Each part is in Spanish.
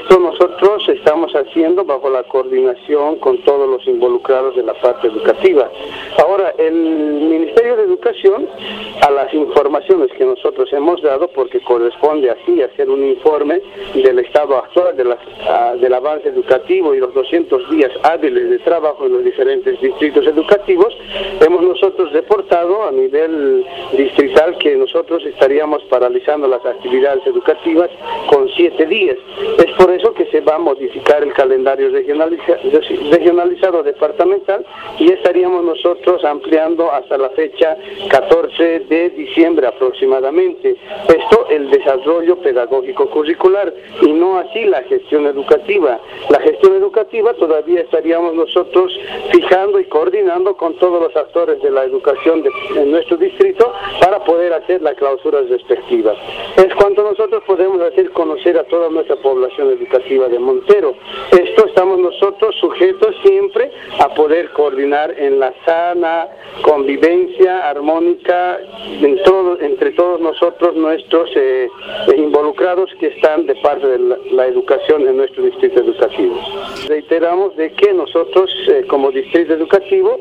Esto nosotros estamos haciendo bajo la coordinación con todos los involucrados de la parte educativa. Ahora, el Ministerio A las informaciones que nosotros hemos dado, porque corresponde así hacer un informe del estado actual de ah, del avance educativo y los 200 días hábiles de trabajo en los diferentes distritos educativos, hemos nosotros reportado a nivel distrital que nosotros estaríamos paralizando las actividades educativas con siete días. Es por eso que se va a modificar el calendario regionalizado departamental y estaríamos nosotros ampliando hasta la fecha 14 de diciembre aproximadamente. Esto el desarrollo pedagógico curricular y no así la gestión educativa. La gestión educativa todavía estaríamos nosotros fijando y coordinando con todos los actores de la educación de, en nuestro distrito para poder hacer las clausuras respectivas. Es cuanto nosotros podemos hacer conocer a toda nuestra población educativa de Montero. Esto estamos nosotros sujetos siempre poder coordinar en la sana convivencia armónica entre todos nosotros, nuestros eh, involucrados que están de parte de la, educación en nuestro distrito educativo. Reiteramos de que nosotros eh, como distrito educativo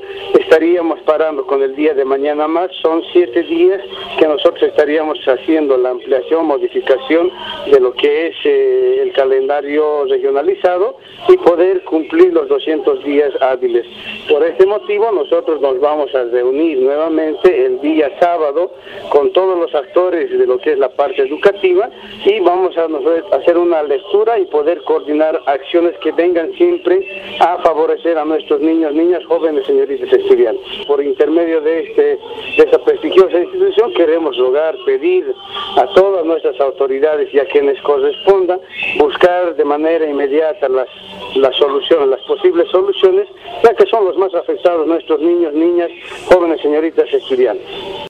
estaríamos parando con el día de mañana más, son siete días que nosotros estaríamos haciendo la ampliación, modificación de lo que es eh, el calendario regionalizado y poder cumplir los 200 días hábiles. Por este motivo nosotros nos vamos a reunir nuevamente el día sábado con todos los actores de lo que es la parte educativa y vamos a hacer una lectura y poder coordinar acciones que vengan siempre a favorecer a nuestros niños, niñas, jóvenes, señoritas estudiantes. Por intermedio de, esta prestigiosa institución queremos rogar, pedir a todas nuestras autoridades y a quienes correspondan buscar de manera inmediata las, las soluciones, las posibles soluciones, ya que son los más afectados nuestros niños, niñas, jóvenes, señoritas estudiantes.